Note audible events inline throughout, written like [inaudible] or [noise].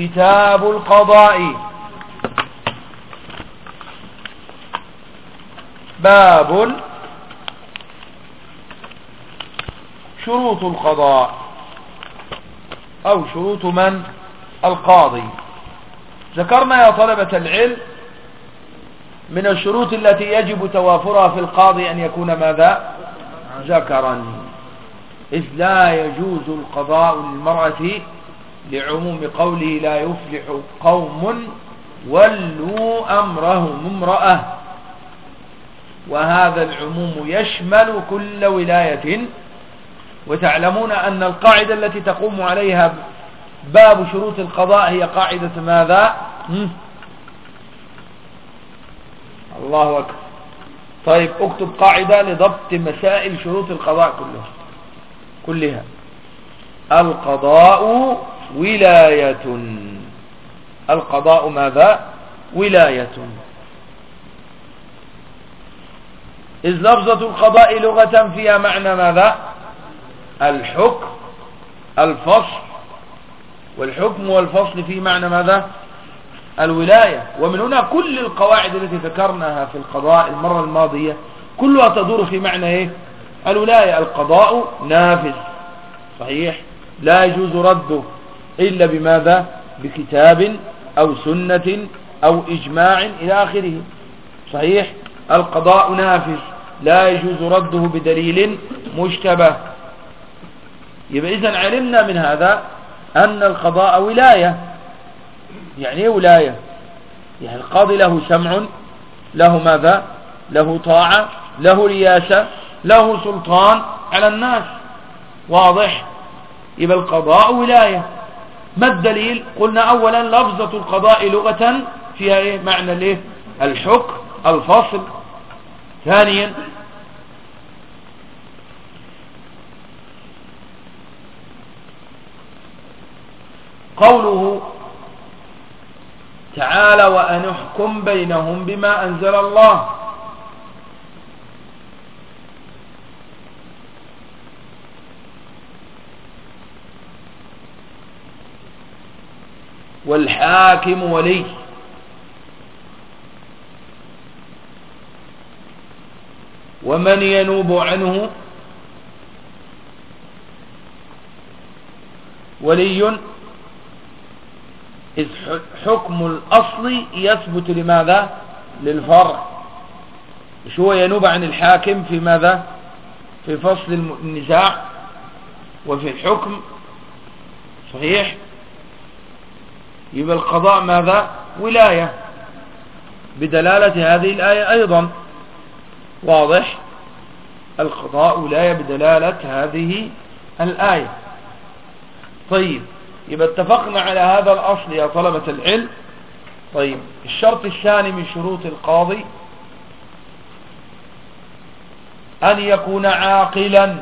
كتاب القضاء. باب شروط القضاء. أو شروط من؟ القاضي. ذكرنا يا طلبة العلم من الشروط التي يجب توافرها في القاضي أن يكون ماذا؟ ذكرا. إذ لا يجوز القضاء للمرأة لعموم قوله لا يفلح قوم ولوا أمرهم امرأة. وهذا العموم يشمل كل ولاية. وتعلمون أن القاعدة التي تقوم عليها باب شروط القضاء هي قاعدة ماذا؟ الله أكبر. طيب اكتب قاعدة لضبط مسائل شروط القضاء كلها كلها. القضاء ولاية. القضاء ماذا؟ ولاية. إذ لفظة القضاء لغة فيها معنى ماذا؟ الحكم الفصل. والحكم والفصل في معنى ماذا؟ الولاية. ومن هنا كل القواعد التي ذكرناها في القضاء المرة الماضية كلها تدور في معنى إيه؟ الولاية. القضاء نافذ صحيح؟ لا يجوز رده. إلا بماذا؟ بكتاب أو سنة أو إجماع إلى آخره. صحيح؟ القضاء نافذ. لا يجوز رده بدليل مشتبه. يبقى إذن علمنا من هذا أن القضاء ولاية. يعني إيه ولاية؟ يعني القاضي له سمع له ماذا؟ له طاعة له رياسة له سلطان على الناس. واضح؟ يبقى القضاء ولاية. ما الدليل؟ قلنا اولا لفظة القضاء لغة فيها إيه؟ معنى الإيه؟ الحكم الفصل. ثانيا قوله تعالى وأن احكم بينهم بما أنزل الله. والحاكم ولي. ومن ينوب عنه ولي إذ حكم الأصل يثبت لماذا؟ للفرع. شو ينوب عن الحاكم؟ في ماذا؟ في فصل النزاع وفي الحكم صحيح يبقى القضاء ماذا؟ ولاية. بدلالة هذه الآية أيضا. واضح. القضاء ولاية بدلالة هذه الآية. طيب يبقى اتفقنا على هذا الأصل يا طلبة العلم. طيب الشرط الثاني من شروط القاضي أن يكون عاقلا.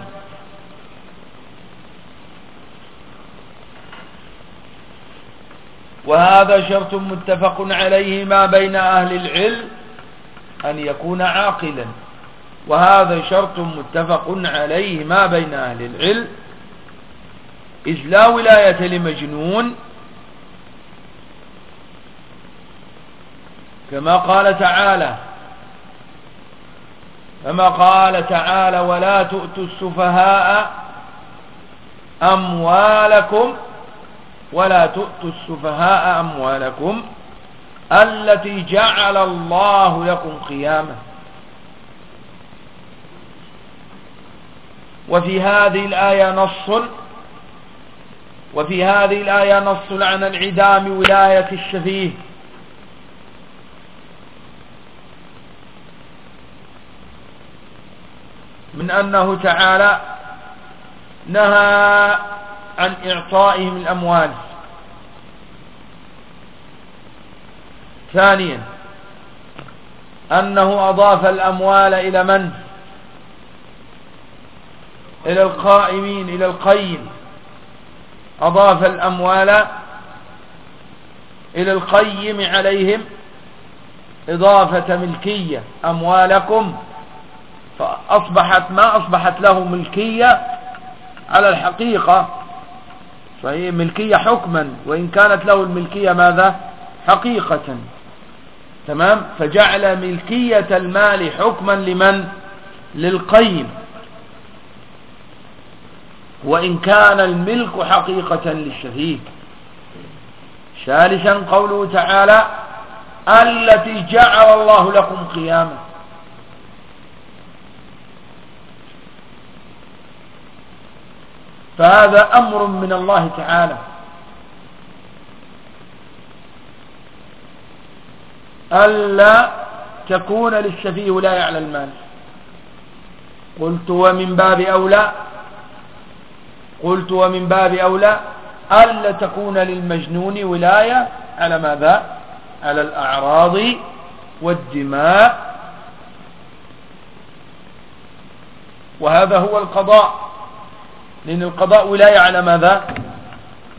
وهذا شرط متفق عليه ما بين أهل العلم أن يكون عاقلا. وهذا شرط متفق عليه ما بين أهل العلم. إذ لا ولاية لمجنون كما قال تعالى كما قال تعالى ولا تؤتوا السفهاء أموالكم ولا تؤتوا السفهاء أموالكم التي جعل الله لكم قيامة وفي هذه الآية نص وفي هذه الآية نص عن انعدام ولاية الشفيه. من أنه تعالى نهى عن إعطائهم الأموال. ثانيا أنه أضاف الأموال إلى من؟ إلى القائمين إلى القيم أضاف الأموال إلى القيم عليهم. إضافة ملكية أموالكم. فأصبحت ما أصبحت له ملكية على الحقيقة. صحيح ملكية حكما وإن كانت له الملكية ماذا؟ حقيقة. تمام؟ فجعل ملكية المال حكما لمن؟ للقيم. وإن كان الملك حقيقة للشفيك ثالثا قوله تعالى التي جعل الله لكم قياما. فهذا أمر من الله تعالى. ألا تكون للسفيه ولاية على المال. قلت ومن باب أولى قلت ومن باب أولى ألا تكون للمجنون ولاية على ماذا؟ على الأعراض والدماء. وهذا هو القضاء. لأن القضاء ولاية على ماذا؟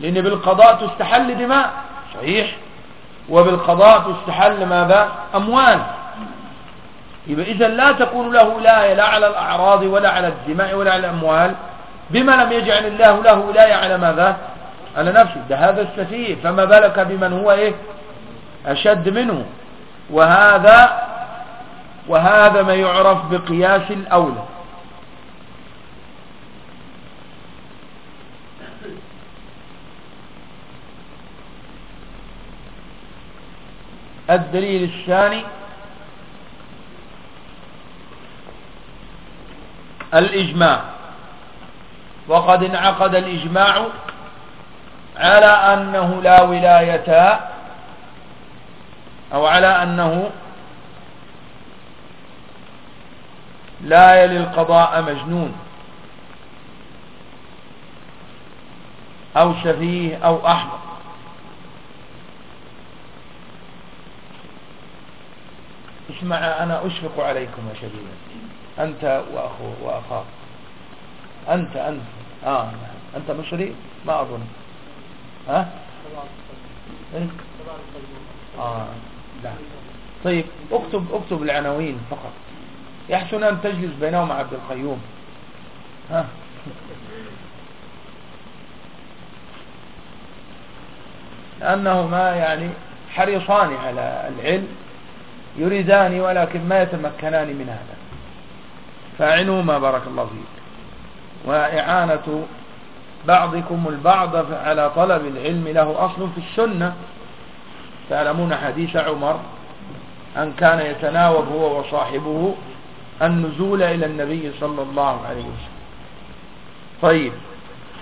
لأن بالقضاء تستحل دماء. صحيح. وبالقضاء تستحل ماذا؟ أموال. يبقى إذا لا تكون له ولاية لا على الأعراض ولا على الدماء ولا على الأموال بما لم يجعل الله له ولاية على ماذا؟ على نفسه. ده هذا السفيه. فما بالك بمن هو إيه؟ أشد منه. وهذا وهذا ما يعرف بقياس الأولى. الدليل الثاني الإجماع. وقد انعقد الإجماع على أنه لا ولاية أو على أنه لا يلي القضاء مجنون أو سفيه أو أحمق اسمع أنا أشفق عليكم يا شبيبا أنت وأخو وأخاك. أنت أنت. آه أنت مصري ما أظن. ها؟ إيه؟ آه لا. طيب اكتب اكتب العناوين فقط. يحسن أن تجلس بينهم عبد القيوم. ها؟ لأنهما يعني حريصان على العلم. يريدان ولكن ما يتمكنان من هذا. فاعنوما بارك الله فيك. وإعانة بعضكم البعض على طلب العلم له أصل في السنة. تعلمون حديث عمر أن كان يتناوب هو وصاحبه النزول إلى النبي صلى الله عليه وسلم. طيب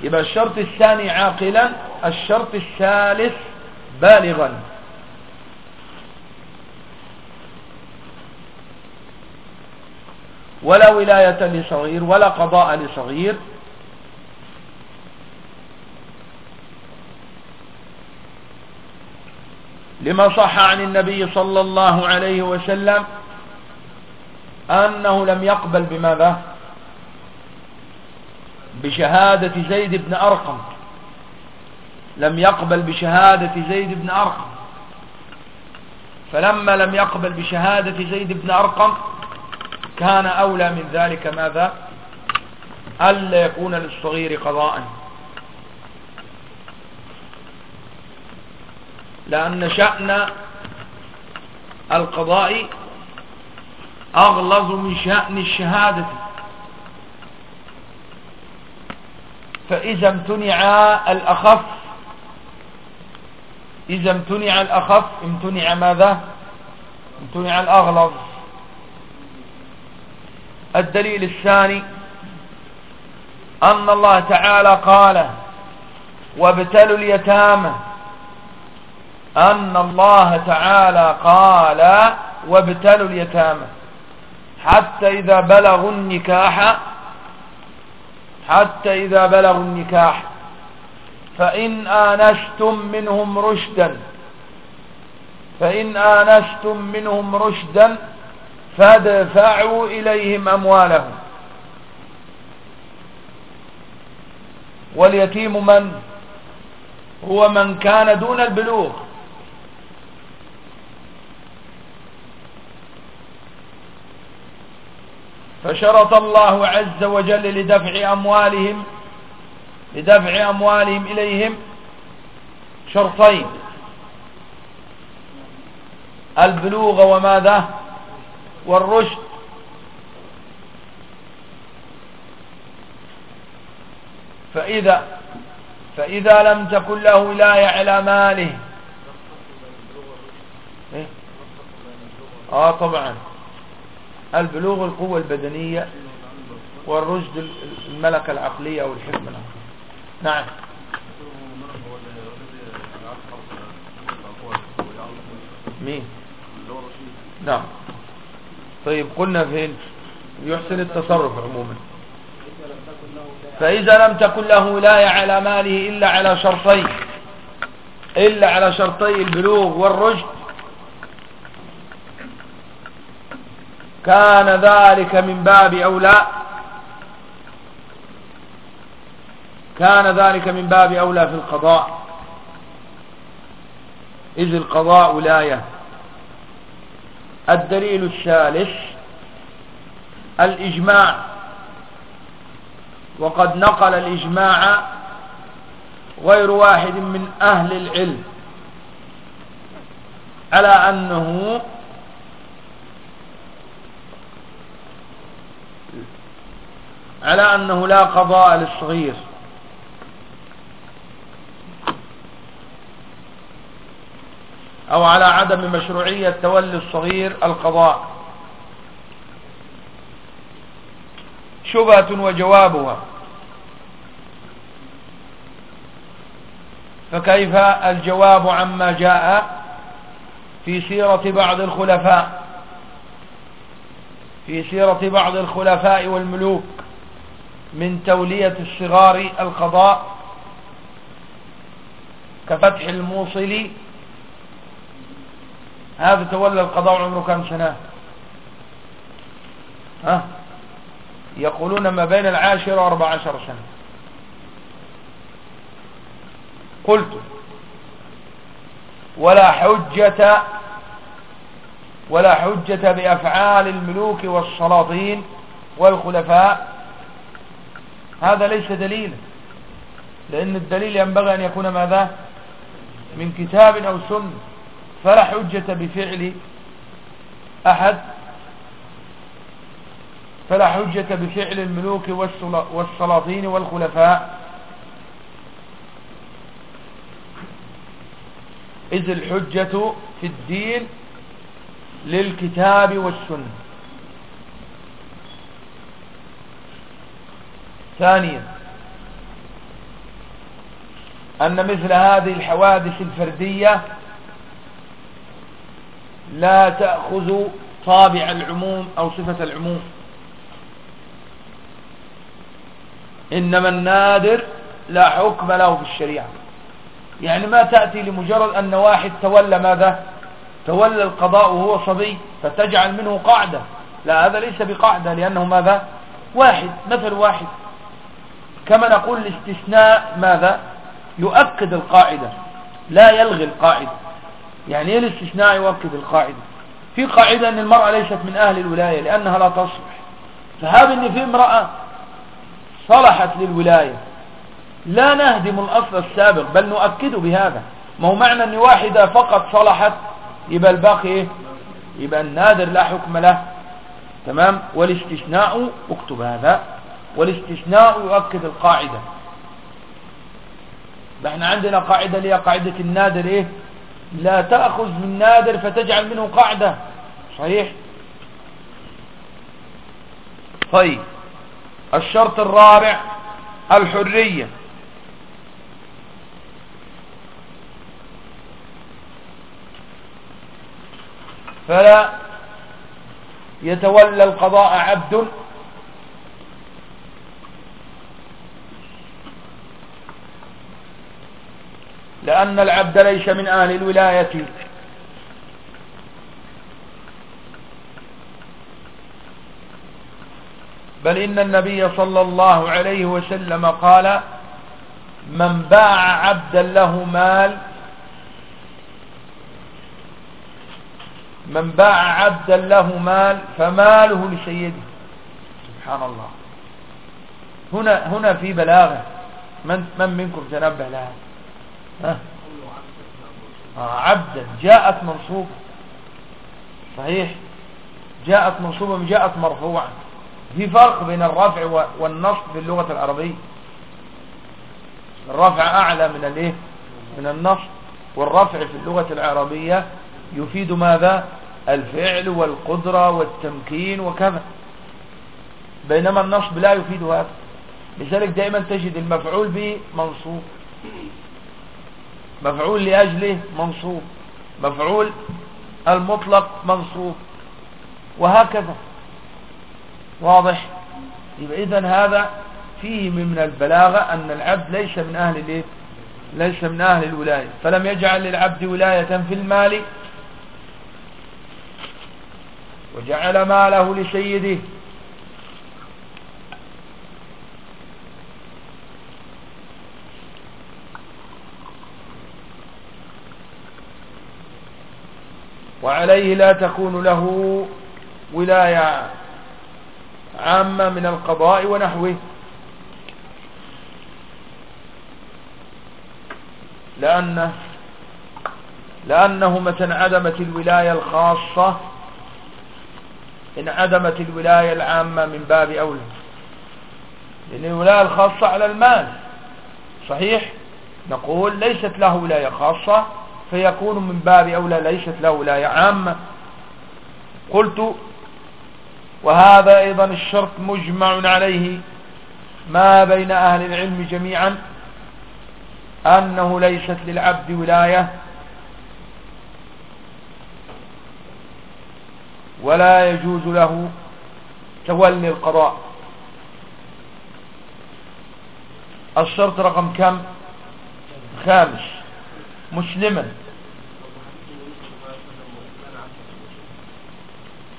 يبقى الشرط الثاني عاقلا الشرط الثالث بالغا. ولا ولاية لصغير ولا قضاء لصغير. لما صح عن النبي صلى الله عليه وسلم أنه لم يقبل بماذا؟ بشهادة زيد بن أرقم. لم يقبل بشهادة زيد بن أرقم. فلما لم يقبل بشهادة زيد بن أرقم كان أولى من ذلك ماذا؟ ألا يكون للصغير قضاء. لأن شأن القضاء أغلظ من شأن الشهادة. فإذا امتنع الأخف إذا امتنع الأخف امتنع ماذا؟ امتنع الأغلظ. الدليل الثاني أن الله تعالى قال وابتلوا اليتامى. أن الله تعالى قال وابتلوا اليتامى. حتى إذا بلغوا النكاح حتى إذا بلغوا النكاح فإن آنستم منهم رشدا فإن آنستم منهم رشدا فادفعوا إليهم أموالهم. واليتيم من؟ هو من كان دون البلوغ. فشرط الله عز وجل لدفع أموالهم لدفع أموالهم إليهم شرطين. البلوغ وماذا؟ والرشد. فإذا فإذا لم تكن له ولاية على ماله. إيه؟ آه طبعا. البلوغ القوة البدنية والرشد الملكة العقلية أو الحكمة نعم. مين؟ نعم. طيب قلنا فين؟ يحسن التصرف عموما. فإذا لم تكن له ولاية على ماله إلا على شرطين إلا على شرطي البلوغ والرشد كان ذلك من باب أولى كان ذلك من باب أولى في القضاء. إذ القضاء ولاية. الدليل الثالث الإجماع. وقد نقل الإجماع غير واحد من أهل العلم على أنه على أنه لا قضاء للصغير. أو على عدم مشروعية تولي الصغير القضاء. شبهة وجوابها. فكيف الجواب عما جاء في سيرة بعض الخلفاء؟ في سيرة بعض الخلفاء والملوك من تولية الصغار القضاء كفتح الموصل هذا تولى القضاء عمره كم سنة؟ ها؟ يقولون ما بين العاشر واربع عشر سنة. قلت ولا حجة ولا حجة بأفعال الملوك والسلاطين والخلفاء. هذا ليس دليلا لأن الدليل ينبغي أن يكون ماذا؟ من كتاب أو سنة. فلا حجة بفعل أحد فلا حجة بفعل الملوك والسلاطين والخلفاء. إذ الحجة في الدين للكتاب والسنة. ثانيا أن مثل هذه الحوادث الفردية لا تأخذ طابع العموم أو صفة العموم. إنما النادر لا حكم له في الشريعة. يعني ما تأتي لمجرد أن واحد تولى ماذا؟ تولى القضاء وهو صبي فتجعل منه قاعدة. لا هذا ليس بقاعدة لأنه ماذا؟ واحد مثل واحد. كما نقول الاستثناء ماذا؟ يؤكد القاعدة لا يلغي القاعدة. يعني إيه الاستثناء يؤكد القاعدة؟ في قاعدة أن المرأة ليست من أهل الولاية لأنها لا تصلح. فهذا ان في امرأة صلحت للولاية. لا نهدم الأصل السابق بل نؤكد بهذا. ما هو معنى أن واحدة فقط صلحت؟ يبقى الباقي إيه؟ يبقى النادر لا حكم له. تمام؟ والاستثناء أكتب هذا. والاستثناء يؤكد القاعدة. إحنا عندنا قاعدة اللي هي قاعدة النادر إيه؟ لا تأخذ من نادر فتجعل منه قاعدة. صحيح؟ طيب. الشرط الرابع الحرية. فلا يتولى القضاء عبد لأن العبد ليس من أهل الولاية. بل إن النبي صلى الله عليه وسلم قال من باع عبدا له مال من باع عبدا له مال فماله لسيده. سبحان الله. هنا هنا في بلاغة. من, من منكم تنبه لها ها؟ آه عبدا جاءت منصوبة. صحيح؟ جاءت منصوبة جاءت مرفوعة في فرق بين الرفع والنصب في اللغة العربية. الرفع أعلى من الايه؟ من النصب. والرفع في اللغة العربية يفيد ماذا؟ الفعل والقدرة والتمكين وكذا. بينما النصب لا يفيد هذا. لذلك دائما تجد المفعول به منصوب مفعول لأجله منصوب مفعول المطلق منصوب وهكذا. واضح؟ إذن هذا فيه من البلاغة أن العبد ليس من أهل ليس من أهل الولاية. فلم يجعل للعبد ولاية في المال وجعل ماله لسيده. وعليه لا تكون له ولاية عامة من القضاء ونحوه. لأنه لأنه متى انعدمت الولاية الخاصة انعدمت الولاية العامة من باب أولى. لأن الولاية الخاصة على المال. صحيح؟ نقول ليست له ولاية خاصة فيكون من باب أولى ليست له ولاية عامة. قلت وهذا أيضا الشرط مجمع عليه ما بين أهل العلم جميعا أنه ليست للعبد ولاية ولا يجوز له تولي القضاء. الشرط رقم كم؟ خامس. مسلما.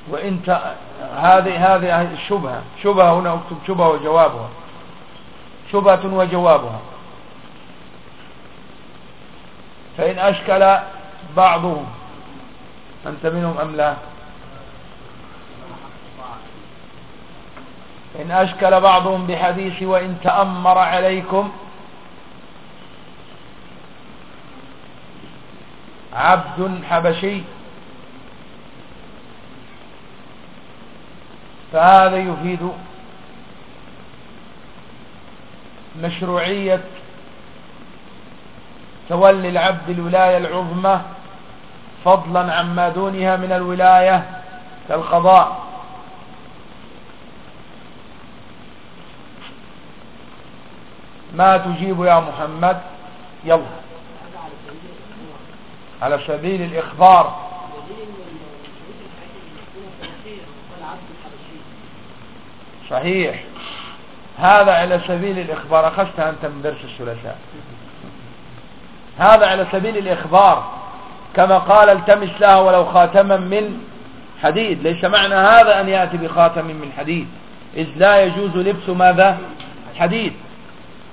وانت هذه هذه الشبهة شبهة هنا اكتب شبهة وجوابها. شبهة وجوابها. فإن أشكل بعضهم أنت منهم أم لا؟ إن أشكل بعضهم بحديث وإن تأمر عليكم عبد حبشي. فهذا يفيد مشروعية تولي العبد الولاية العظمى فضلا عما دونها من الولاية كالقضاء. ما تجيب يا محمد؟ يلا. على سبيل الإخبار. صحيح. هذا على سبيل الإخبار. أخذتها أنت من درس الثلاثاء. هذا على سبيل الإخبار. كما قال التمس لها ولو خاتما من حديد. ليس معنى هذا أن يأتي بخاتم من حديد. إذ لا يجوز لبس ماذا؟ حديد.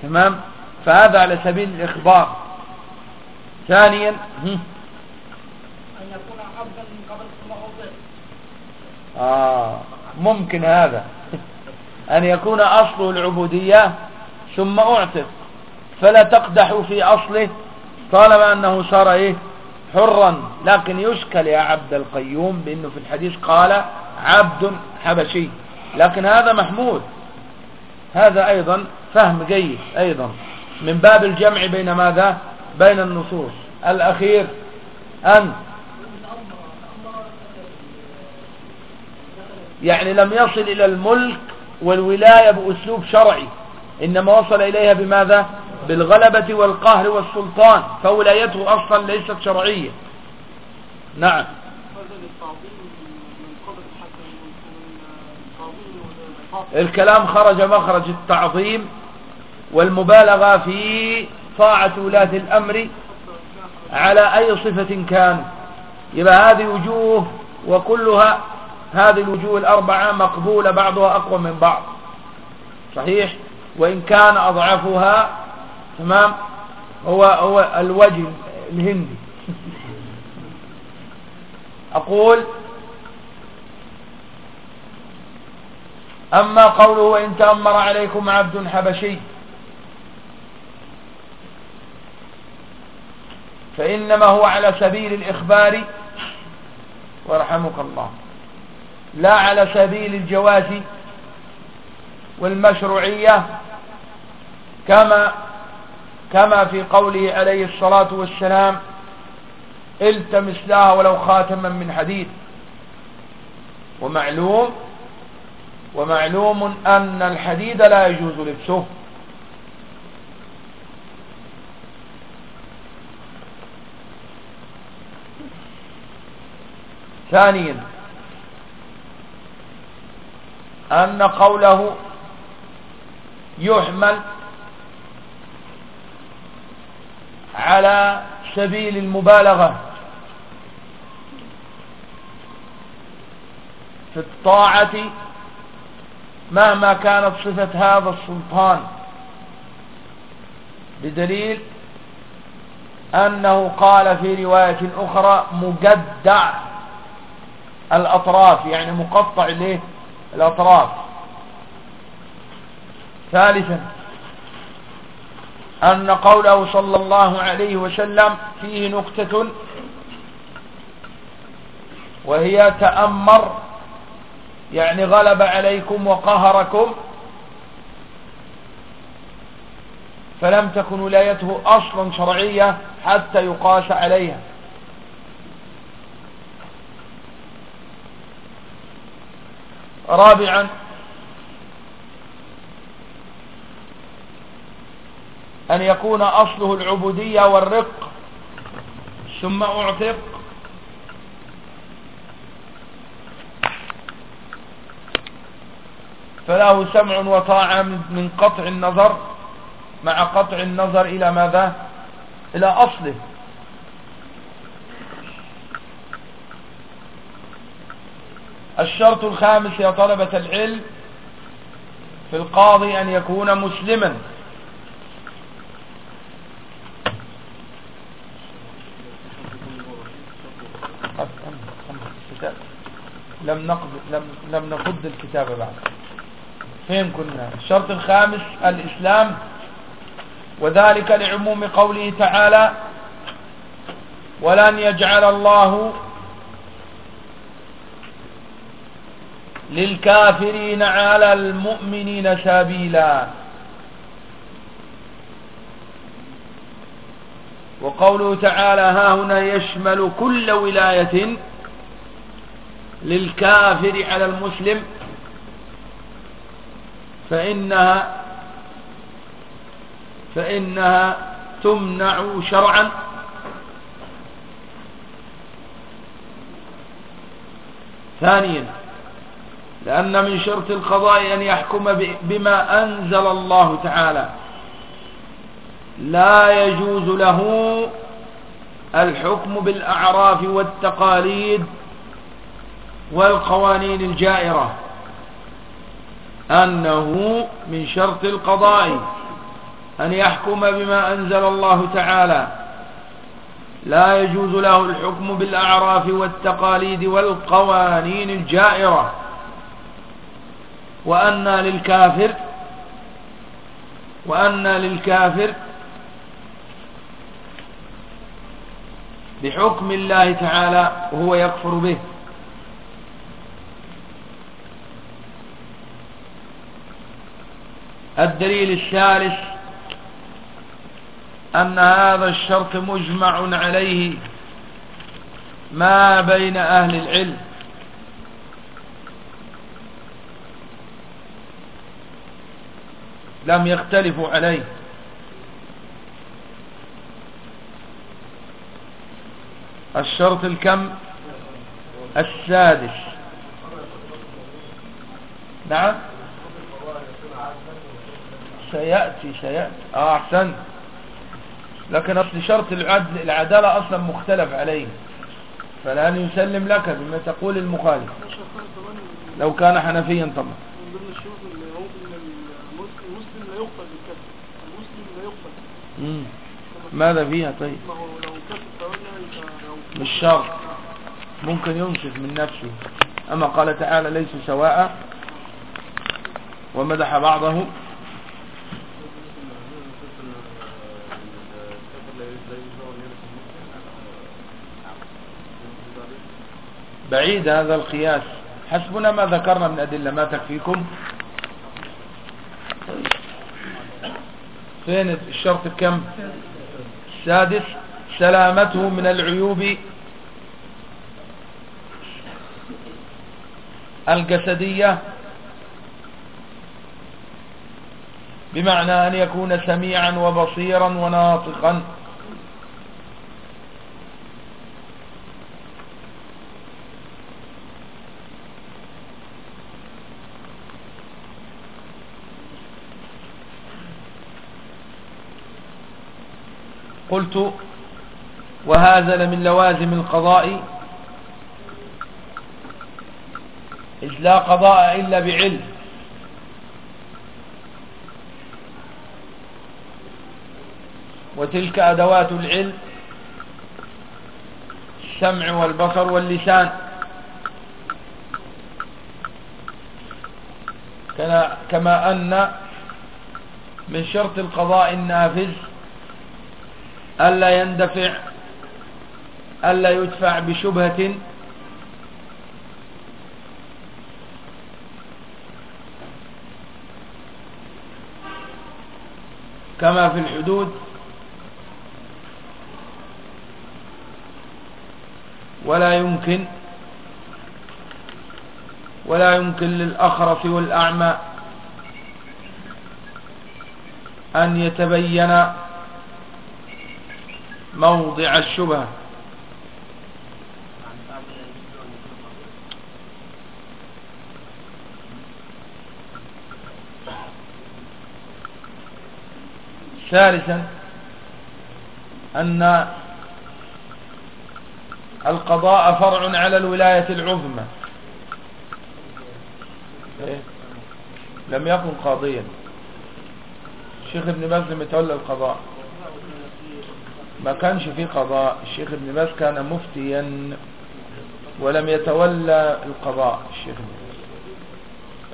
تمام؟ فهذا على سبيل الإخبار. ثانيا أن يكون عبدا من قبل آه ممكن هذا. أن يكون أصله العبودية ثم أعتق. فلا تقدح في أصله طالما أنه صار إيه؟ حرا. لكن يشكل يا عبد القيوم بأنه في الحديث قال عبد حبشي. لكن هذا محمود. هذا أيضا فهم جيد أيضا. من باب الجمع بين ماذا؟ بين النصوص. الأخير أن يعني لم يصل إلى الملك والولاية بأسلوب شرعي إنما وصل إليها بماذا؟ بالغلبة والقهر والسلطان فولايته أصلا ليست شرعية. نعم. الكلام خرج مخرج التعظيم والمبالغة في طاعة ولاة الأمر على أي صفة كان. يبقى هذه وجوه وكلها هذه الوجوه الأربعة مقبولة بعضها أقوى من بعض. صحيح؟ وإن كان أضعفها تمام؟ هو هو الوجه الهندي. [laughs] أقول أما قوله وإن تأمر عليكم عبد حبشي فإنما هو على سبيل الإخبار ورحمك الله. لا على سبيل الجواز والمشروعية كما كما في قوله عليه الصلاة والسلام التمس لها ولو خاتما من حديد. ومعلوم ومعلوم أن الحديد لا يجوز لبسه. ثانيا أن قوله يحمل على سبيل المبالغة في الطاعة مهما كانت صفة هذا السلطان بدليل أنه قال في رواية أخرى مجدع الأطراف يعني مقطع له الأطراف. ثالثا أن قوله صلى الله عليه وسلم فيه نكتة وهي تأمر يعني غلب عليكم وقهركم فلم تكن ولايته أصلا شرعية حتى يقاس عليها. رابعا. أن يكون أصله العبودية والرق ثم أعتق. فله سمع وطاعة من قطع النظر مع قطع النظر إلى ماذا؟ إلى أصله. الشرط الخامس يا طلبة العلم في القاضي أن يكون مسلما. لم نقض لم لم نقض الكتاب بعد. فين كنا؟ الشرط الخامس الإسلام وذلك لعموم قوله تعالى ولن يجعل الله للكافرين على المؤمنين سبيلا. وقوله تعالى ها هنا يشمل كل ولاية للكافر على المسلم فإنها فإنها تمنع شرعا. ثانيا لأن من شرط القضاء أن يحكم بما أنزل الله تعالى. لا يجوز له الحكم بالأعراف والتقاليد والقوانين الجائرة. أنه من شرط القضاء أن يحكم بما أنزل الله تعالى. لا يجوز له الحكم بالأعراف والتقاليد والقوانين الجائرة. وأن للكافر وأن للكافر بحكم الله تعالى وهو يكفر به. الدليل الثالث أن هذا الشرط مجمع عليه ما بين أهل العلم. لم يختلفوا عليه. الشرط الكم؟ السادس. نعم. سيأتي سيأتي. آه أحسن. لكن أصل شرط العدل العدالة أصلا مختلف عليه. فلن يسلم لك بما تقول المخالف. لو كان حنفيا طبعا. ماذا فيها طيب؟ مش شرط. ممكن ينصف من نفسه. أما قال تعالى ليس سواء. ومدح بعضهم بعيد هذا القياس. حسبنا ما ذكرنا من أدلة. ما تكفيكم؟ فين الشرط الكم السادس سلامته من العيوب الجسدية بمعنى أن يكون سميعا وبصيرا وناطقا. قلت وهذا لمن لوازم القضاء إذ لا قضاء إلا بعلم. وتلك أدوات العلم السمع والبصر واللسان. كما أن من شرط القضاء النافذ ألا يندفع ألا يدفع بشبهة. كما في الحدود. ولا يمكن ولا يمكن للأخرس والأعمى أن يتبين موضع الشبهة. ثالثا أن القضاء فرع على الولاية العظمى. إيه؟ لم يكن قاضيا. الشيخ ابن باز لم يتولى القضاء. ما كانش في قضاء. الشيخ ابن باز كان مفتيا ولم يتولى القضاء. الشيخ ابن باز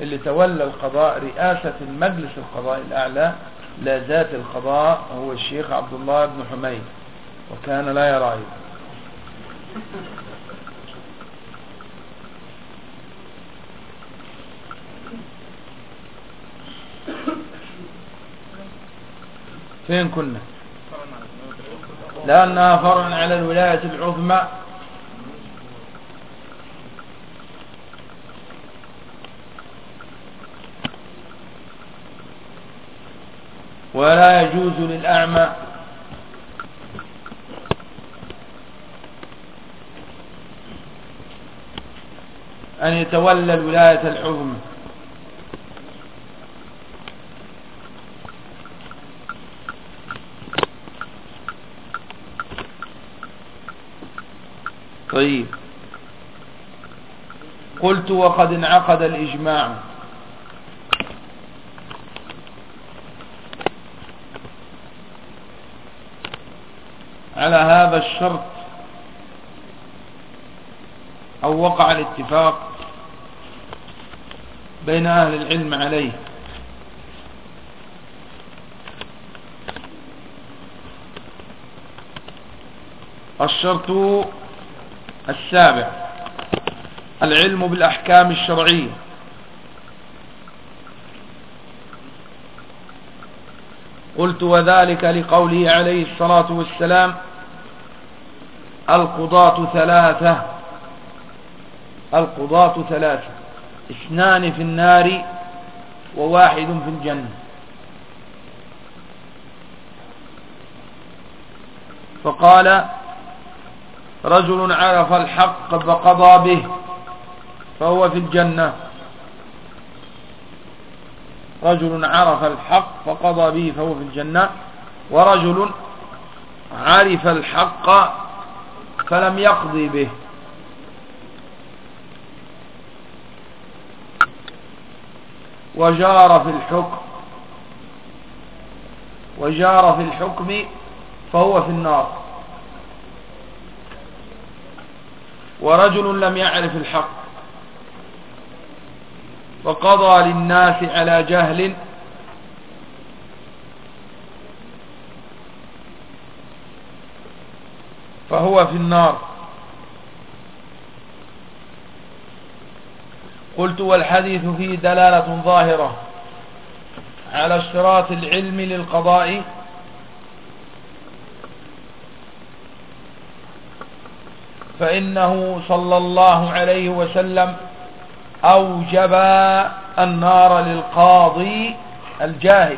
اللي تولى القضاء رئاسة المجلس القضاء الأعلى لا ذات القضاء هو الشيخ عبد الله بن حميد وكان لا يرى فين كنا؟ لأنها فرع على الولاية العظمى ولا يجوز للأعمى أن يتولى الولاية العظمى. طيب قلت وقد انعقد الإجماع. على هذا الشرط أو وقع الاتفاق بين أهل العلم عليه. الشرط السابع العلم بالأحكام الشرعية. قلت وذلك لقوله عليه الصلاة والسلام القضاة ثلاثة القضاة ثلاثة اثنان في النار وواحد في الجنة. فقال رجل عرف الحق فقضى به فهو في الجنة. رجل عرف الحق فقضى به فهو في الجنة. ورجل عرف الحق فلم يقضي به. وجار في الحكم وجار في الحكم فهو في النار. ورجل لم يعرف الحق. وقضى للناس على جهل. فهو في النار. قلت والحديث فيه دلالة ظاهرة على اشتراط العلم للقضاء فإنه صلى الله عليه وسلم أوجب النار للقاضي الجاهل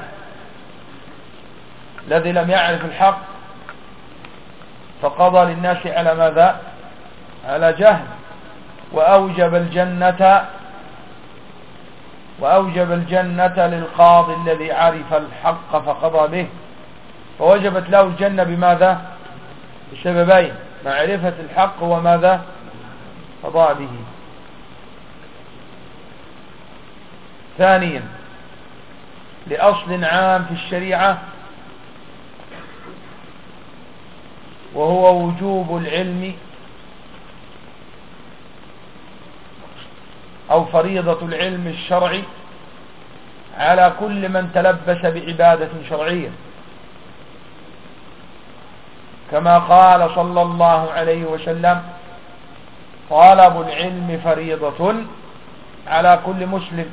الذي لم يعرف الحق فقضى للناس على ماذا؟ على جهل. وأوجب الجنة وأوجب الجنة للقاضي الذي عرف الحق فقضى به. فوجبت له الجنة بماذا؟ بسببين. معرفة الحق وماذا؟ به ثانيا لأصل عام في الشريعة وهو وجوب العلم أو فريضة العلم الشرعي على كل من تلبس بعبادة شرعية. كما قال صلى الله عليه وسلم طلب العلم فريضة على كل مسلم.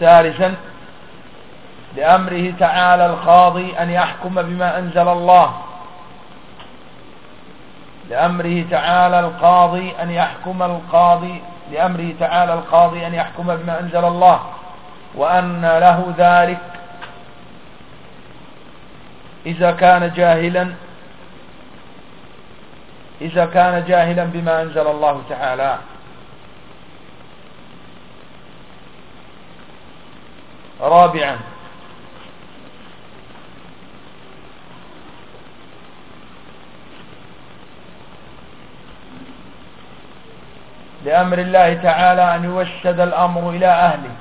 ثالثا لأمره تعالى القاضي أن يحكم بما أنزل الله. لأمره تعالى القاضي أن يحكم القاضي لأمره تعالى القاضي أن يحكم بما أنزل الله وأن له ذلك. إذا كان جاهلا إذا كان جاهلا بما أنزل الله تعالى. رابعا لأمر الله تعالى أن يوشد الأمر إلى أهله.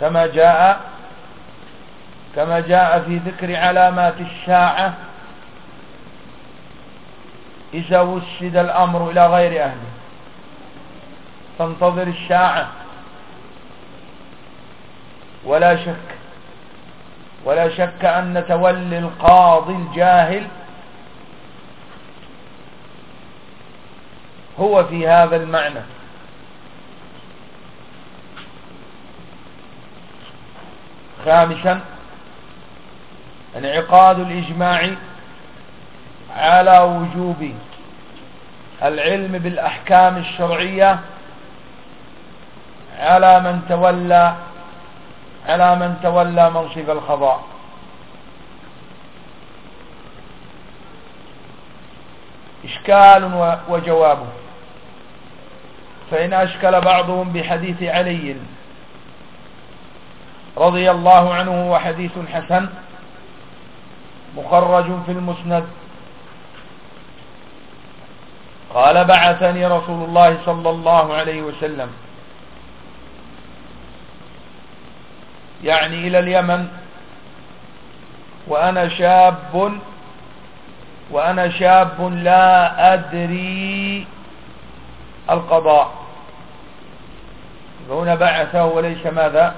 كما جاء كما جاء في ذكر علامات الساعة إذا وشد الأمر إلى غير أهله. تنتظر الساعة ولا شك ولا شك أن تولي القاضي الجاهل هو في هذا المعنى. خامسا انعقاد الإجماع على وجوب العلم بالأحكام الشرعية على من تولى على من تولى منصب القضاء. إشكال وجوابه فإن أشكل بعضهم بحديث علي رضي الله عنه وحديث حسن مخرج في المسند. قال بعثني رسول الله صلى الله عليه وسلم. يعني إلى اليمن وأنا شاب وأنا شاب لا أدري القضاء. هنا بعثه وليس ماذا؟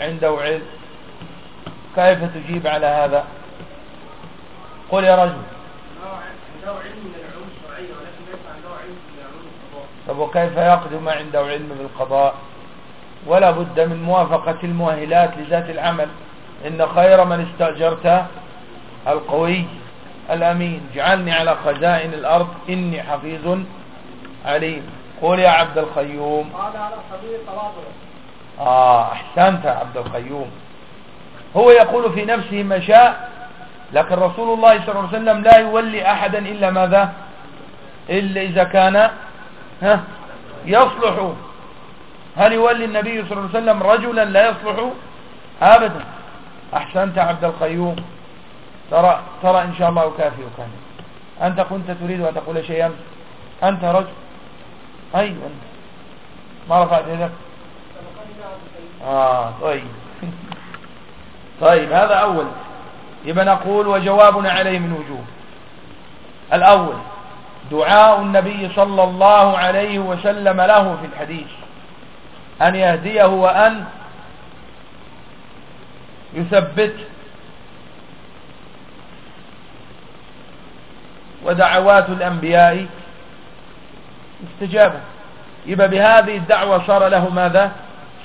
عنده علم. كيف تجيب على هذا؟ قل يا رجل. طب وكيف يقدم ما عنده علم بالقضاء؟ ولا بد من موافقة المؤهلات لذات العمل. إن خير من استأجرت القوي. الأمين جعلني على خزائن الأرض إني حفيظ عليم. قول يا عبد القيوم. قال على سبيل آه أحسنت عبد القيوم. هو يقول في نفسه ما شاء لكن رسول الله صلى الله عليه وسلم لا يولي أحدا إلا ماذا؟ إلا إذا كان ها يصلح. هل يولي النبي صلى الله عليه وسلم رجلا لا يصلح؟ أبدا. أحسنت عبد القيوم. ترى ترى إن شاء الله أكافئك أنت كنت تريد أن تقول شيئا؟ أنت رجل. أيوة ما رفعت يدك؟ آه طيب. [laughs] طيب هذا أول. يبقى نقول وجوابنا عليه من وجوه. الأول دعاء النبي صلى الله عليه وسلم له في الحديث. أن يهديه وأن يثبت ودعوات الأنبياء استجابة يبقى بهذه الدعوة صار له ماذا؟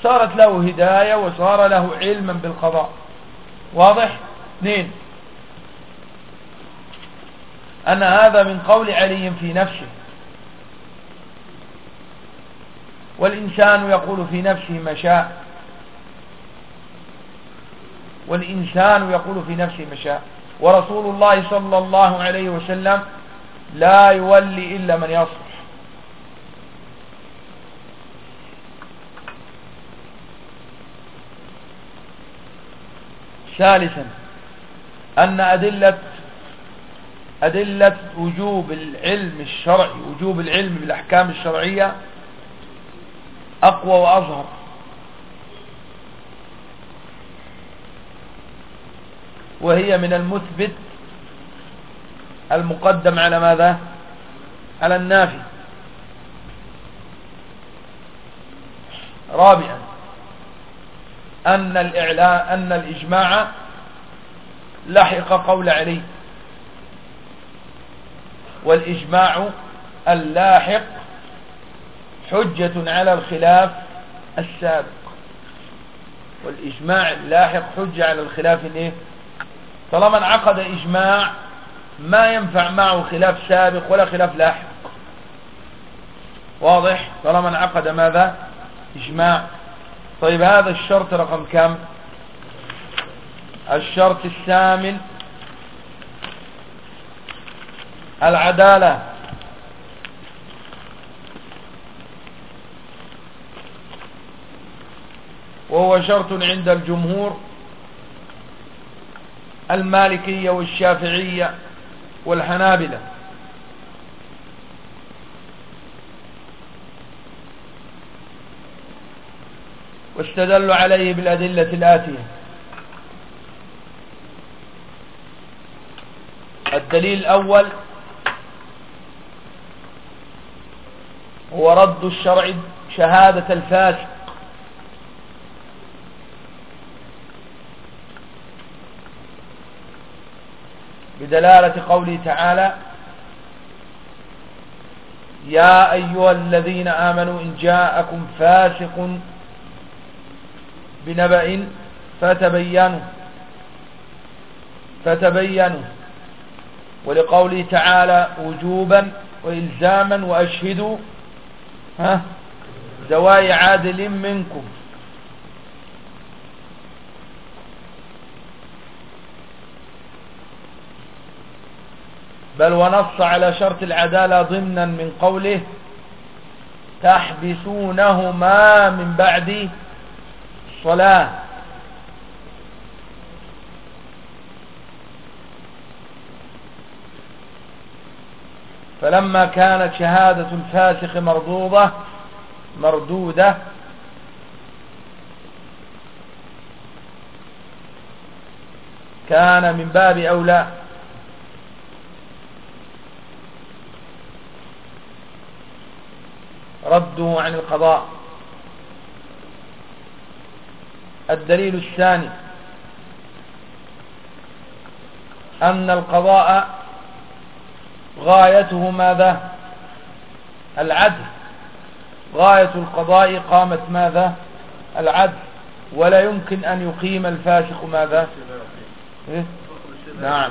صارت له هداية وصار له علما بالقضاء. واضح؟ اثنين. أن هذا من قول علي في نفسه. والإنسان يقول في نفسه ما شاء. والإنسان يقول في نفسه ما شاء. ورسول الله صلى الله عليه وسلم لا يولي إلا من يصلح ثالثا أن أدلة أدلة وجوب العلم الشرعي وجوب العلم بالأحكام الشرعية أقوى وأظهر. وهي من المثبت المقدم على ماذا؟ على النافي. رابعا أن الإعلاء أن الإجماع لحق قول علي. والإجماع اللاحق حجة على الخلاف السابق. والإجماع اللاحق حجة على الخلاف الايه طالما انعقد إجماع ما ينفع معه خلاف سابق ولا خلاف لاحق. واضح؟ طالما انعقد ماذا؟ إجماع. طيب هذا الشرط رقم كم؟ الشرط الثامن العدالة. وهو شرط عند الجمهور. المالكية والشافعية والحنابلة. واستدلوا عليه بالأدلة الآتية. الدليل الأول هو رد الشرع شهادة الفاسق. بدلالة قوله تعالى يا أيها الذين آمنوا إن جاءكم فاسق بنبأ فتبينوا فتبينوا ولقوله تعالى وجوبا وإلزاما وأشهدوا ها؟ زواي عادل منكم. بل ونص على شرط العدالة ضمنا من قوله تحبسونهما من بعد الصلاة. فلما كانت شهادة الفاسق مردودة مردودة كان من باب أولى رده عن القضاء. الدليل الثاني أن القضاء غايته ماذا؟ العدل. غاية القضاء قامت ماذا؟ العدل. ولا يمكن أن يقيم الفاسق ماذا؟ إيه؟ نعم.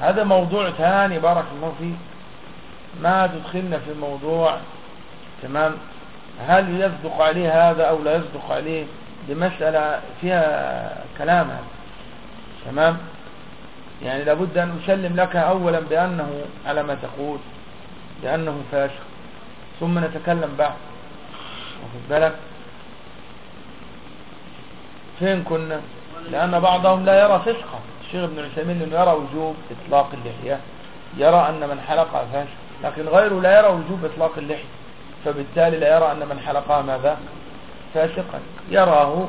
هذا موضوع ثاني بارك الله فيه ما تدخلنا في موضوع تمام؟ هل يصدق عليه هذا أو لا يصدق عليه؟ دي مسألة فيها كلام تمام؟ يعني لابد أن أسلم لك اولا بأنه على ما تقول بأنه فاسق. ثم نتكلم بعد. واخد بالك؟ فين كنا؟ لأن بعضهم لا يرى فسقا. الشيخ ابن عثيمين انه يرى وجوب إطلاق اللحية. يرى أن من حلقها فاسق لكن غيره لا يرى وجوب إطلاق اللحية. فبالتالي لا يرى أن من حلقها ماذا؟ فاسقا يراه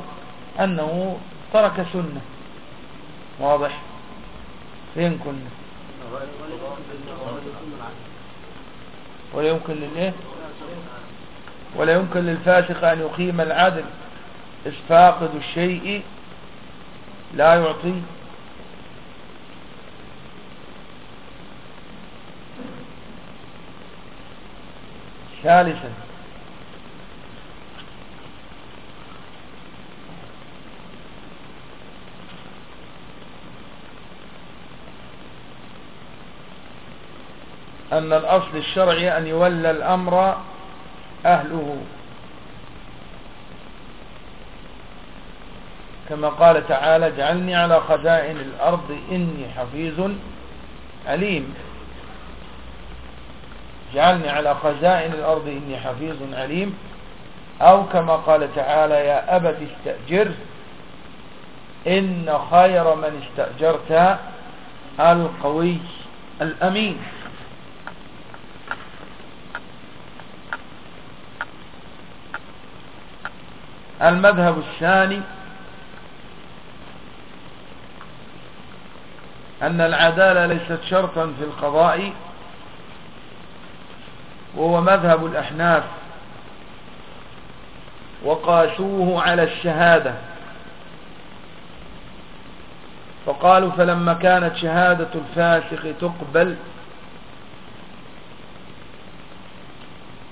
أنه ترك سنة. واضح؟ فين كنا؟ ولا يمكن للإيه؟ ولا يمكن للفاسق أن يقيم العدل. إذ فاقد الشيء لا يعطيه ثالثا. أن الأصل الشرعي أن يولى الأمر أهله. كما قال تعالى اجعلني على خزائن الأرض إني حفيظ عليم. اجعلني على خزائن الأرض إني حفيظ عليم. أو كما قال تعالى يا أبت استأجر إن خير من استأجرت القوي الأمين. المذهب الثاني أن العدالة ليست شرطا في القضاء وهو مذهب الأحناف. وقاسوه على الشهادة. فقالوا فلما كانت شهادة الفاسق تقبل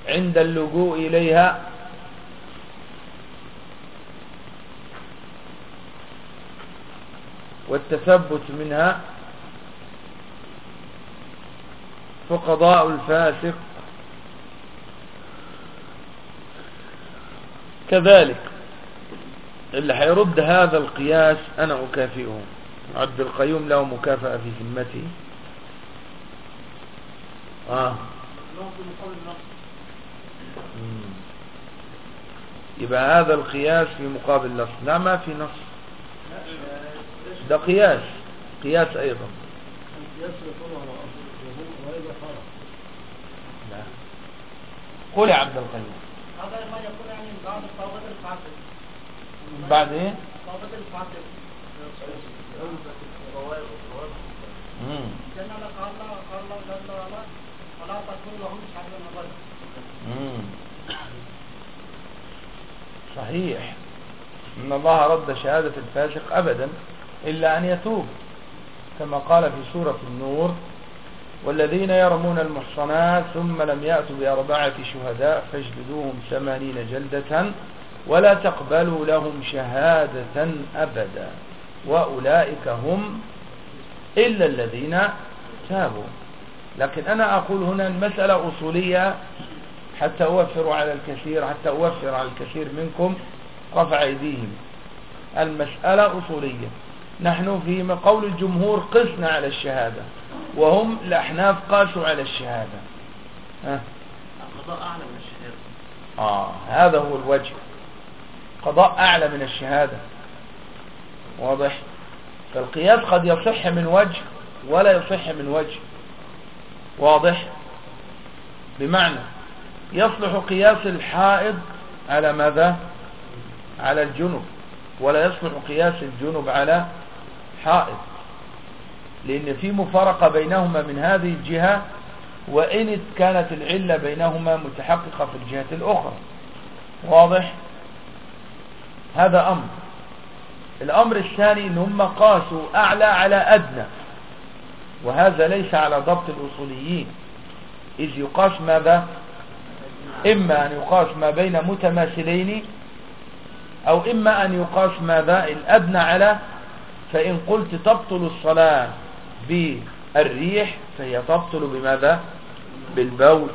عند اللجوء إليها والتثبت منها فقضاء الفاسق كذلك اللي هيرد هذا القياس أنا أكافئه. عبد القيوم له مكافأة في ذمته آه. يبقى هذا القياس في مقابل نص. لا ما في نص. ده قياس. قياس أيضا. قول يا عبد القيوم هذا ما يكون يعني بعد إيه. صحيح. إن الله رد شهادة الفاسق ابدا إلا أن يتوب كما قال في سورة النور والذين يرمون المحصنات ثم لم يأتوا بأربعة شهداء فاجلدوهم ثمانين جلدة ولا تقبلوا لهم شهادة أبدا. وأولئك هم إلا الذين تابوا. لكن أنا أقول هنا المسألة أصولية حتى أوفر على الكثير حتى أوفر على الكثير منكم رفع أيديهم. المسألة أصولية. نحن في قول الجمهور قسنا على الشهادة. وهم الأحناف قاسوا على الشهادة. ها؟ القضاء أعلى من الشهادة. آه هذا هو الوجه. قضاء أعلى من الشهادة. واضح؟ فالقياس قد يصح من وجه ولا يصح من وجه. واضح؟ بمعنى يصلح قياس الحائض على ماذا؟ على الجنب ولا يصلح قياس الجنب على حائض. لأن في مفارقة بينهما من هذه الجهة وإن كانت العلة بينهما متحققة في الجهة الأخرى. واضح؟ هذا أمر. الأمر الثاني إن هم قاسوا أعلى على أدنى وهذا ليس على ضبط الأصوليين. إذ يقاس ماذا؟ إما أن يقاس ما بين متماثلين أو إما أن يقاس ماذا؟ الأدنى على فإن قلت تبطل الصلاة بالريح فهي تبطل بماذا؟ بالبول.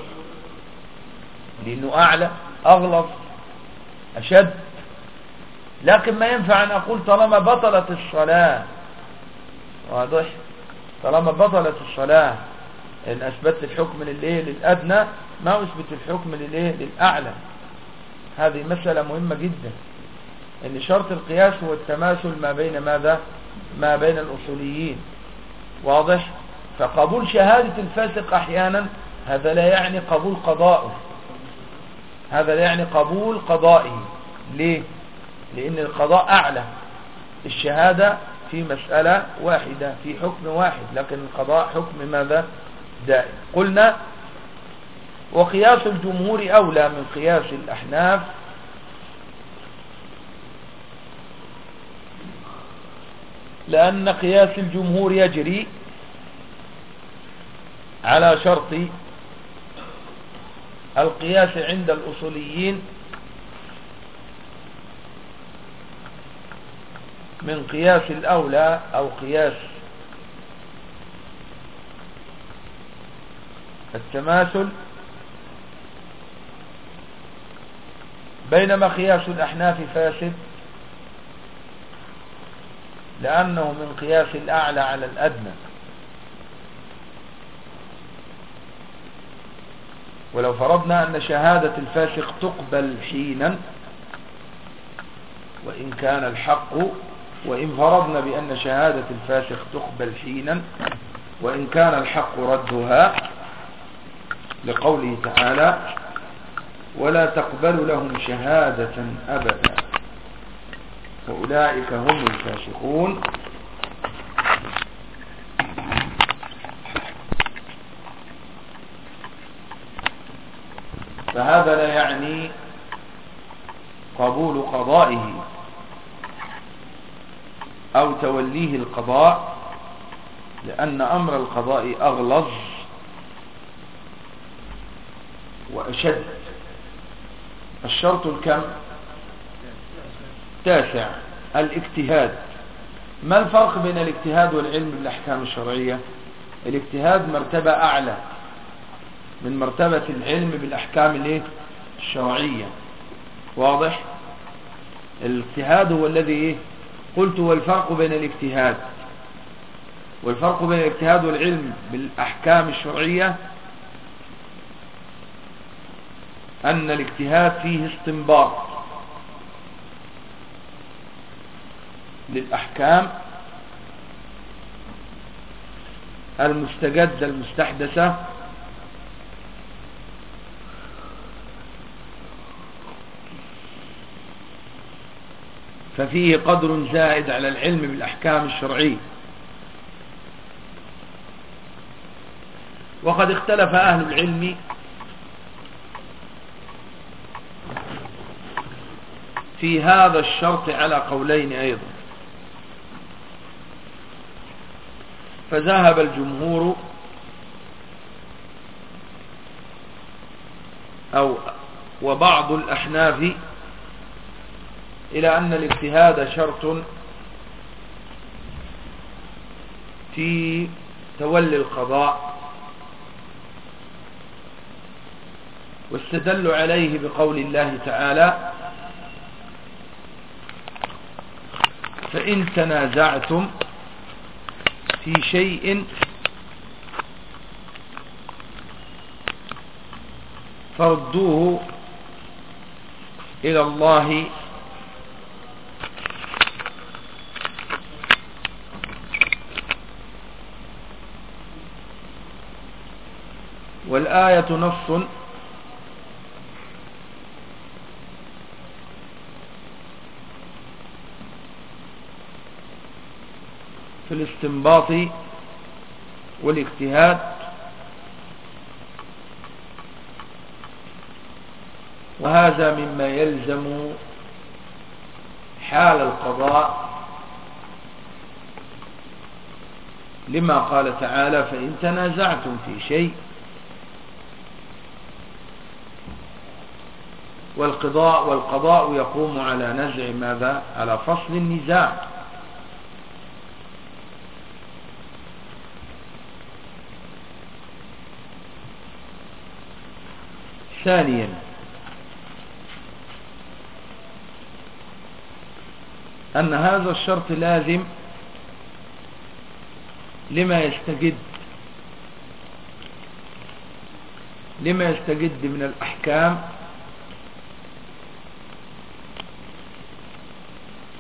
لأنه أعلى أغلظ أشد. لكن ما ينفع أن أقول طالما بطلت الصلاة. واضح؟ طالما بطلت الصلاة إن أثبت الحكم للإيه؟ للأدنى ما أثبت الحكم للإيه؟ للأعلى. هذه مسألة مهمة جدا. إن شرط القياس هو التماثل ما بين ماذا؟ ما بين الأصوليين. واضح؟ فقبول شهادة الفاسق أحيانا هذا لا يعني قبول قضائه. هذا لا يعني قبول قضائه. ليه؟ لأن القضاء أعلى. الشهادة في مسألة واحدة في حكم واحد. لكن القضاء حكم ماذا؟ دائم. قلنا وقياس الجمهور أولى من قياس الأحناف لأن قياس الجمهور يجري على شرط القياس عند الأصوليين من قياس الأولى أو قياس التماثل بينما قياس الأحناف فاسد لأنه من قياس الأعلى على الأدنى. ولو فرضنا أن شهادة الفاسق تقبل حينا وإن كان الحق وإن فرضنا بأن شهادة الفاسق تقبل حينا وإن كان الحق ردها لقوله تعالى ولا تقبل لهم شهادة أبدا. وأولئك هم الفاسقون. فهذا لا يعني قبول قضائه أو توليه القضاء لأن أمر القضاء أغلظ وأشد. الشرط الكم تاسع الاجتهاد. ما الفرق بين الاجتهاد والعلم بالأحكام الشرعية؟ الاجتهاد مرتبة أعلى من مرتبة العلم بالأحكام الشرعية. واضح؟ الاجتهاد هو الذي إيه؟ قلت والفرق بين الاجتهاد. والفرق بين الاجتهاد والعلم بالأحكام الشرعية أن الاجتهاد فيه استنباط. للأحكام المستجدة المستحدثة ففيه قدر زائد على العلم بالأحكام الشرعية. وقد اختلف أهل العلم في هذا الشرط على قولين أيضا. فذهب الجمهور أو وبعض الأحناف إلى أن الاجتهاد شرط في تولي القضاء واستدلوا عليه بقول الله تعالى فإن تنازعتم في شيء فردوه إلى الله والآية نص في الاستنباط والاجتهاد. وهذا مما يلزم حال القضاء. لما قال تعالى فإن تنازعتم في شيء والقضاء والقضاء يقوم على نزع ماذا؟ على فصل النزاع. ثانيا. أن هذا الشرط لازم لما يستجد لما يستجد من الأحكام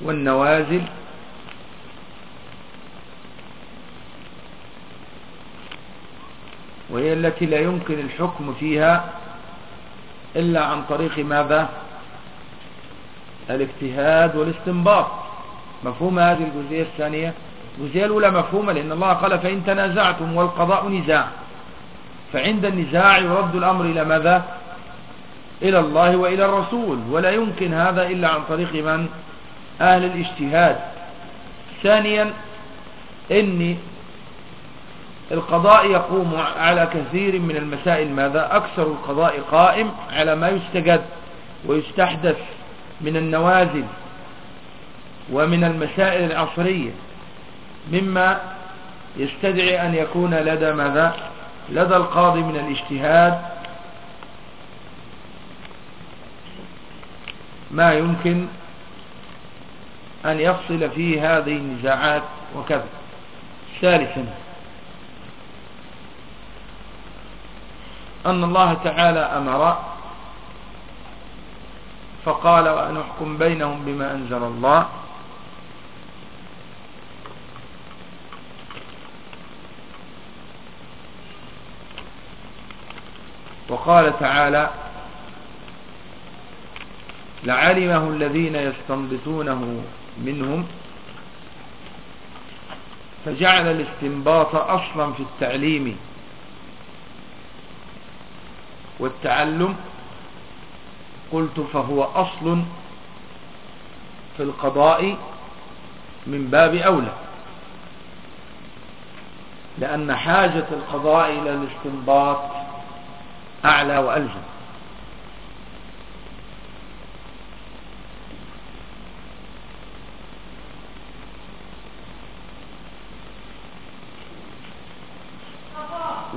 والنوازل وهي التي لا يمكن الحكم فيها إلا عن طريق ماذا؟ الاجتهاد والاستنباط. مفهوم هذه الجزئية الثانية؟ الجزئية الأولى مفهومة لأن الله قال فإن تنازعتم والقضاء نزاع. فعند النزاع يرد الأمر إلى ماذا؟ إلى الله وإلى الرسول. ولا يمكن هذا إلا عن طريق من؟ أهل الاجتهاد. ثانيا إن القضاء يقوم على كثير من المسائل ماذا؟ أكثر القضاء قائم على ما يستجد ويستحدث من النوازل ومن المسائل العصرية مما يستدعي أن يكون لدى ماذا؟ لدى القاضي من الاجتهاد ما يمكن أن يفصل فيه هذه النزاعات وكذا. ثالثا أن الله تعالى أمر فقال وأن أحكم بينهم بما أنزل الله. وقال تعالى لعلمه الذين يستنبطونه منهم فجعل الاستنباط أصلا في التعليم. والتعلم قلت فهو أصل في القضاء من باب أولى لأن حاجة القضاء إلى الاستنباط أعلى وألزم.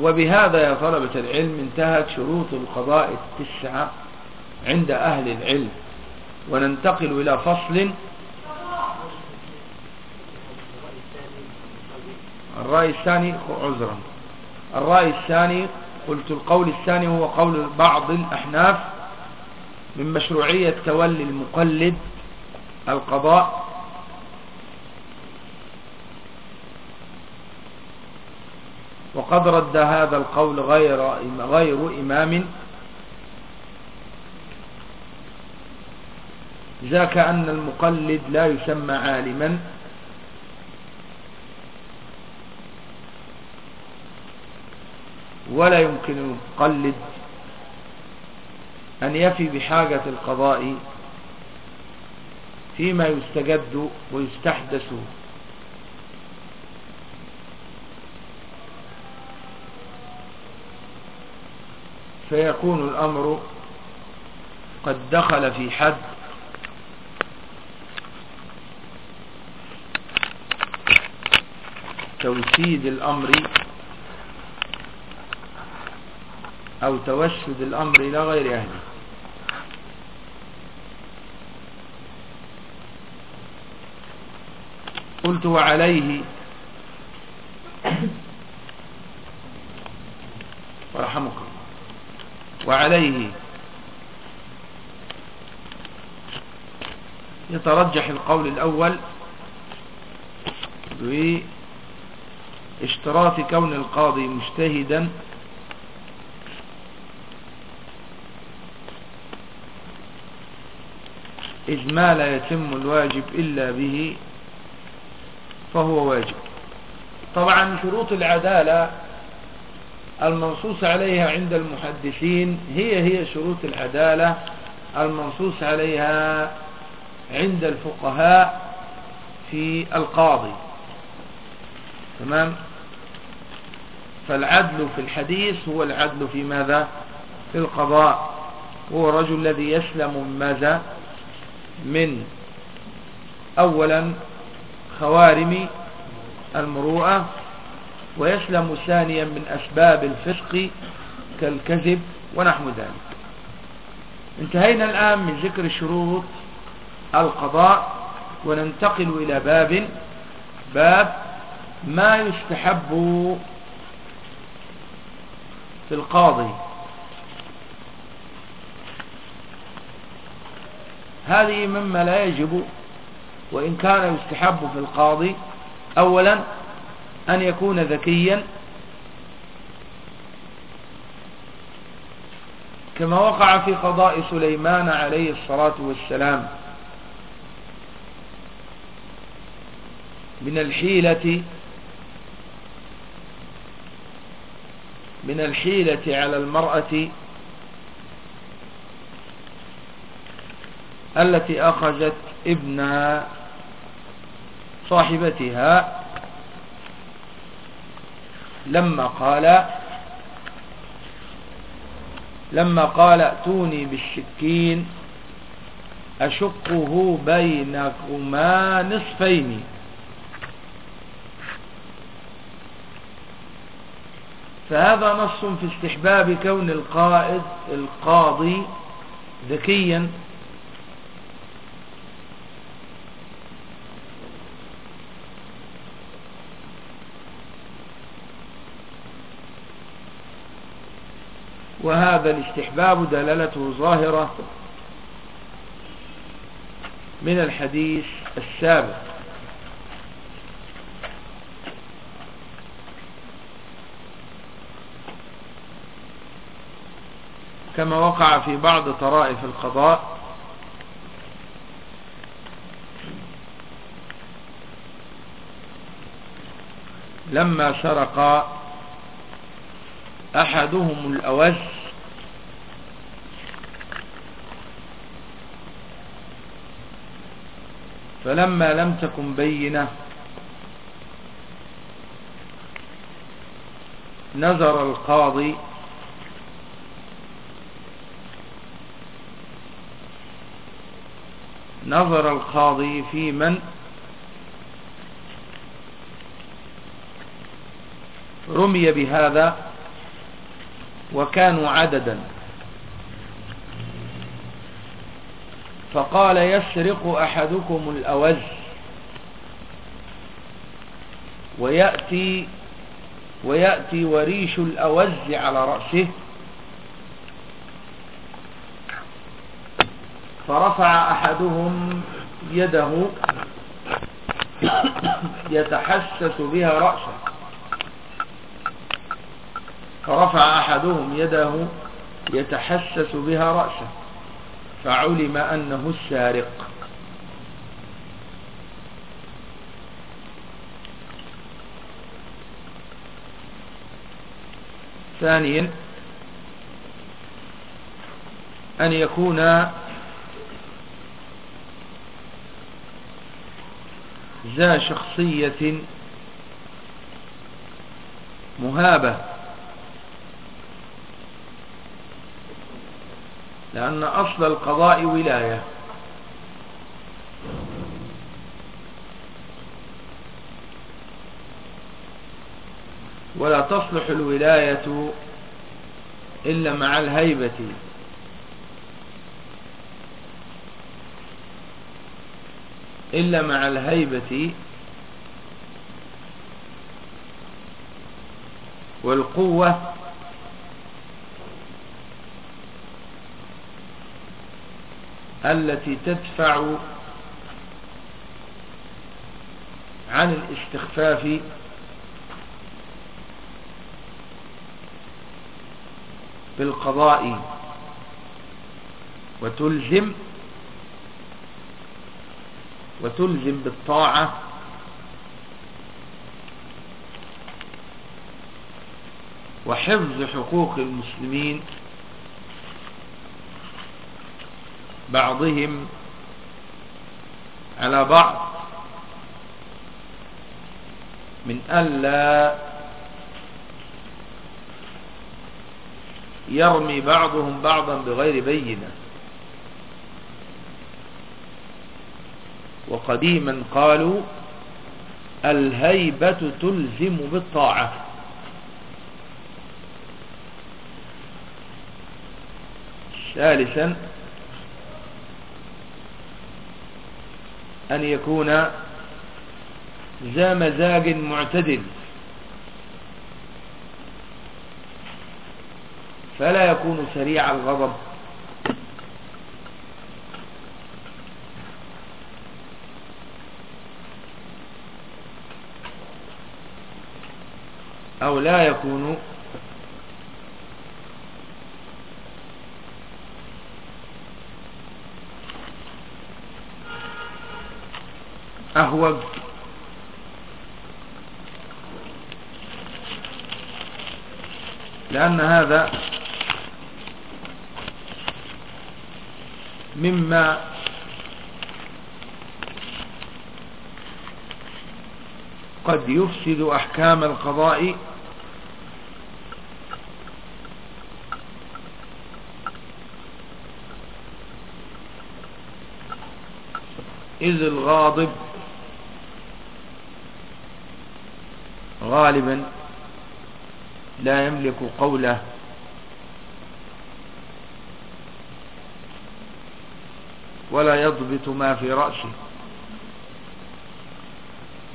وبهذا يا طلبة العلم انتهت شروط القضاء التسعة عند أهل العلم. وننتقل إلى فصل. الرأي الثاني عذرا. الرأي الثاني قلت القول الثاني هو قول بعض الأحناف من مشروعية تولي المقلد القضاء وقد رد هذا القول غير غير إمام. ذاك أن المقلد لا يسمى عالما. ولا يمكن المقلد أن يفي بحاجة القضاء فيما يستجد ويستحدث فيكون الأمر قد دخل في حد. توسيد الأمر أو توسد الأمر إلى غير أهله. قلت وعليه ورحمك وعليه يترجح القول الأول باشتراط كون القاضي مجتهدا إذ ما لا يتم الواجب إلا به فهو واجب. طبعا شروط العدالة المنصوص عليها عند المحدثين هي هي شروط العدالة. المنصوص عليها عند الفقهاء في القاضي. تمام؟ فالعدل في الحديث هو العدل في ماذا؟ في القضاء. هو الرجل الذي يسلم ماذا؟ من اولا خوارم المروءة ويسلم ثانيا من أسباب الفسق كالكذب ونحو ذلك. انتهينا الآن من ذكر شروط القضاء وننتقل إلى باب باب ما يستحب في القاضي. هذه مما لا يجب وإن كان يستحب في القاضي أولا أن يكون ذكيا. كما وقع في قضاء سليمان عليه الصلاة والسلام من الحيلة من الحيلة على المرأة التي أخذت ابن صاحبتها لما قال لما قال ائتوني بالسكين أشقه بينكما نصفين. فهذا نص في استحباب كون القائد القاضي ذكيا. وهذا الاستحباب دلالته ظاهرة من الحديث السابق. كما وقع في بعض طرائف القضاء. لما سرق أحدهم الأوز فلما لم تكن بينة نظر القاضي نظر القاضي في من؟ رمي بهذا وكانوا عددا. فقال يسرق أحدكم الأوز ويأتي ويأتي وريش الأوز على رأسه فرفع أحدهم يده يتحسس بها رأسه فرفع أحدهم يده يتحسس بها رأسه فعلم أنه السارق. ثانيا أن يكون ذا شخصية مهابة. لأن أصل القضاء ولاية. ولا تصلح الولاية إلا مع الهيبة. إلا مع الهيبة. والقوة التي تدفع عن الاستخفاف بالقضاء وتلزم وتلزم بالطاعة وحفظ حقوق المسلمين بعضهم على بعض من ألا يرمي بعضهم بعضا بغير بينة. وقديما قالوا الهيبة تلزم بالطاعة. ثالثا أن يكون ذا مزاج معتدل. فلا يكون سريع الغضب. أو لا يكون أهوج لأن هذا مما قد يفسد أحكام القضاء إذ الغاضب غالبا لا يملك قوله. ولا يضبط ما في رأسه.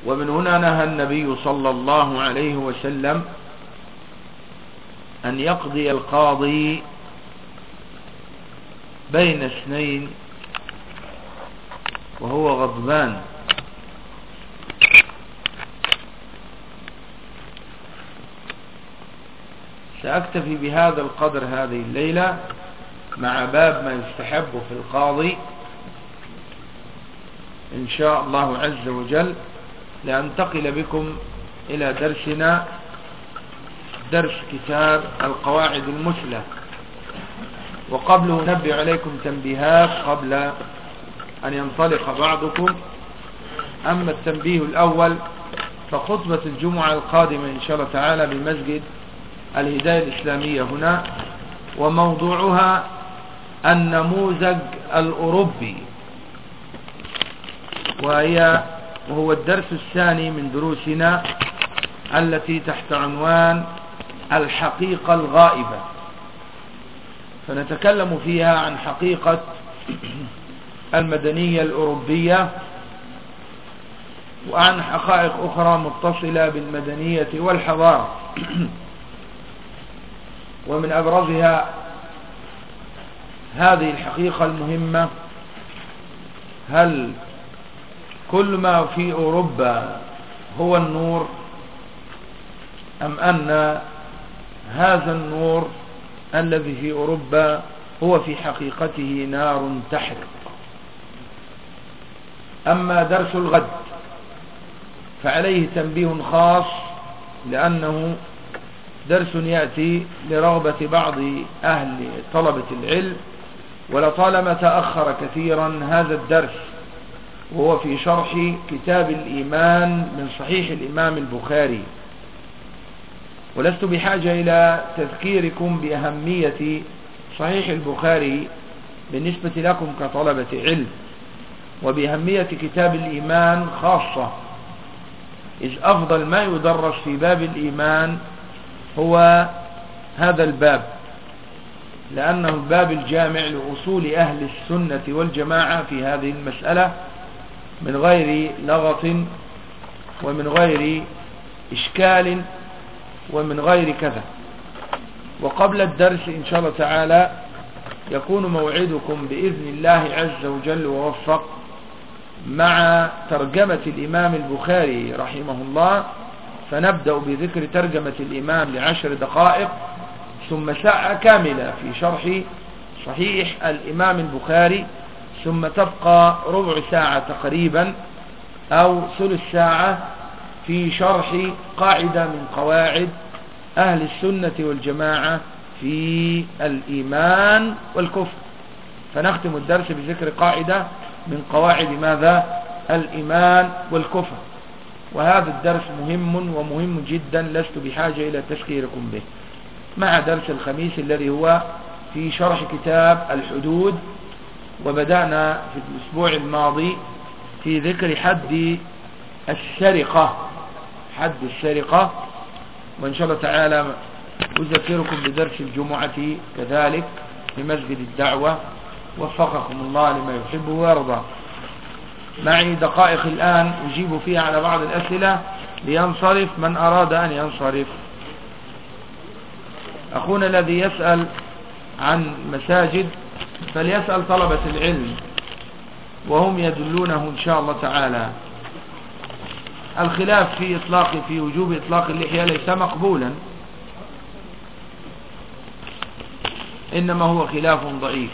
ومن هنا نهى النبي صلى الله عليه وسلم أن يقضي القاضي بين اثنين وهو غضبان. سأكتفي بهذا القدر هذه الليلة مع باب ما يستحب في القاضي إن شاء الله عز وجل لأنتقل بكم إلى درسنا درس كتاب القواعد المثلى. وقبله نبي عليكم تنبيهات قبل أن ينطلق بعضكم. أما التنبيه الأول فخطبة الجمعة القادمة إن شاء الله تعالى بمسجد الهداية الإسلامية هنا وموضوعها النموذج الأوروبي وهي وهو الدرس الثاني من دروسنا التي تحت عنوان الحقيقة الغائبة. فنتكلم فيها عن حقيقة المدنية الأوروبية وعن حقائق أخرى متصلة بالمدنية والحضارة. ومن أبرزها هذه الحقيقة المهمة هل كل ما في أوروبا هو النور؟ أم أن هذا النور الذي في أوروبا هو في حقيقته نار تحرق؟ أما درس الغد فعليه تنبيه خاص لأنه درس يأتي لرغبة بعض أهل طلبة العلم ولطالما تأخر كثيرا هذا الدرس وهو في شرح كتاب الإيمان من صحيح الإمام البخاري. ولست بحاجة إلى تذكيركم بأهمية صحيح البخاري بالنسبة لكم كطلبة علم وبأهمية كتاب الإيمان خاصة إذ أفضل ما يدرس في باب الإيمان هو هذا الباب لأنه الباب الجامع لأصول أهل السنة والجماعة في هذه المسألة من غير لغط ومن غير إشكال ومن غير كذا. وقبل الدرس إن شاء الله تعالى يكون موعدكم بإذن الله عز وجل ووفق مع ترجمة الإمام البخاري رحمه الله فنبدأ بذكر ترجمة الإمام لعشر دقائق ثم ساعة كاملة في شرح صحيح الإمام البخاري ثم تبقى ربع ساعة تقريبا أو ثلث ساعة في شرح قاعدة من قواعد أهل السنة والجماعة في الإيمان والكفر. فنختم الدرس بذكر قاعدة من قواعد ماذا؟ الإيمان والكفر. وهذا الدرس مهم ومهم جدا لست بحاجة إلى تشكيركم به. مع درس الخميس الذي هو في شرح كتاب الحدود وبدأنا في الأسبوع الماضي في ذكر حد السرقة. حد السرقة. وإن شاء الله تعالى أذكركم بدرس الجمعة كذلك في مسجد الدعوة. وفقكم الله لما يحبه ويرضى. معي دقائق الآن أجيب فيها على بعض الأسئلة لينصرف من أراد أن ينصرف. أخونا الذي يسأل عن مساجد فليسأل طلبة العلم وهم يدلونه إن شاء الله تعالى. الخلاف في إطلاق في وجوب إطلاق اللحية ليس مقبولا. إنما هو خلاف ضعيف.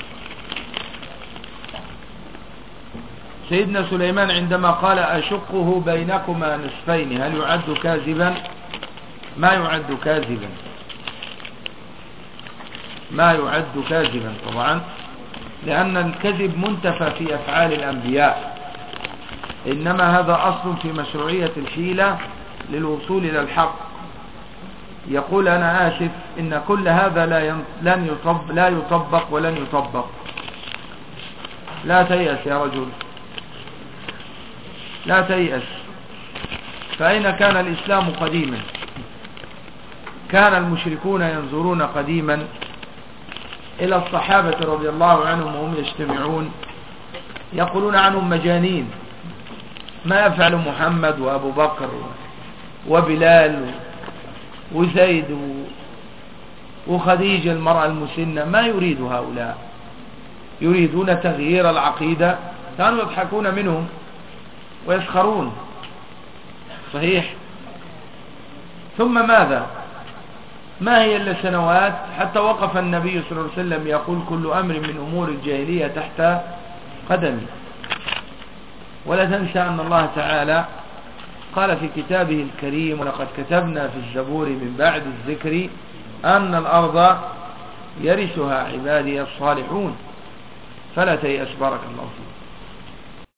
سيدنا سليمان عندما قال أشقه بينكما نصفين هل يعد كاذبا؟ ما يعد كاذبا. ما يعد كاذبا طبعا لأن الكذب منتفى في أفعال الأنبياء. إنما هذا أصل في مشروعية الحيلة للوصول إلى الحق. يقول أنا آسف إن كل هذا لا لن يطبق, لا يطبق ولن يطبق. لا تيأس يا رجل. لا تيأس. فأين كان الإسلام قديما؟ كان المشركون ينظرون قديما إلى الصحابة رضي الله عنهم وهم يجتمعون يقولون عنهم مجانين ما يفعل محمد وأبو بكر وبلال وزيد وخديجة المرأة المسنة ما يريد هؤلاء؟ يريدون تغيير العقيدة كانوا يضحكون منهم. ويسخرون. صحيح. ثم ماذا؟ ما هي إلا سنوات حتى وقف النبي صلى الله عليه وسلم يقول كل أمر من أمور الجاهلية تحت قدمي. ولا تنسى أن الله تعالى قال في كتابه الكريم ولقد كتبنا في الزبور من بعد الذكر أن الأرض يرثها عبادي الصالحون. فلا تيأس بارك الله فيك.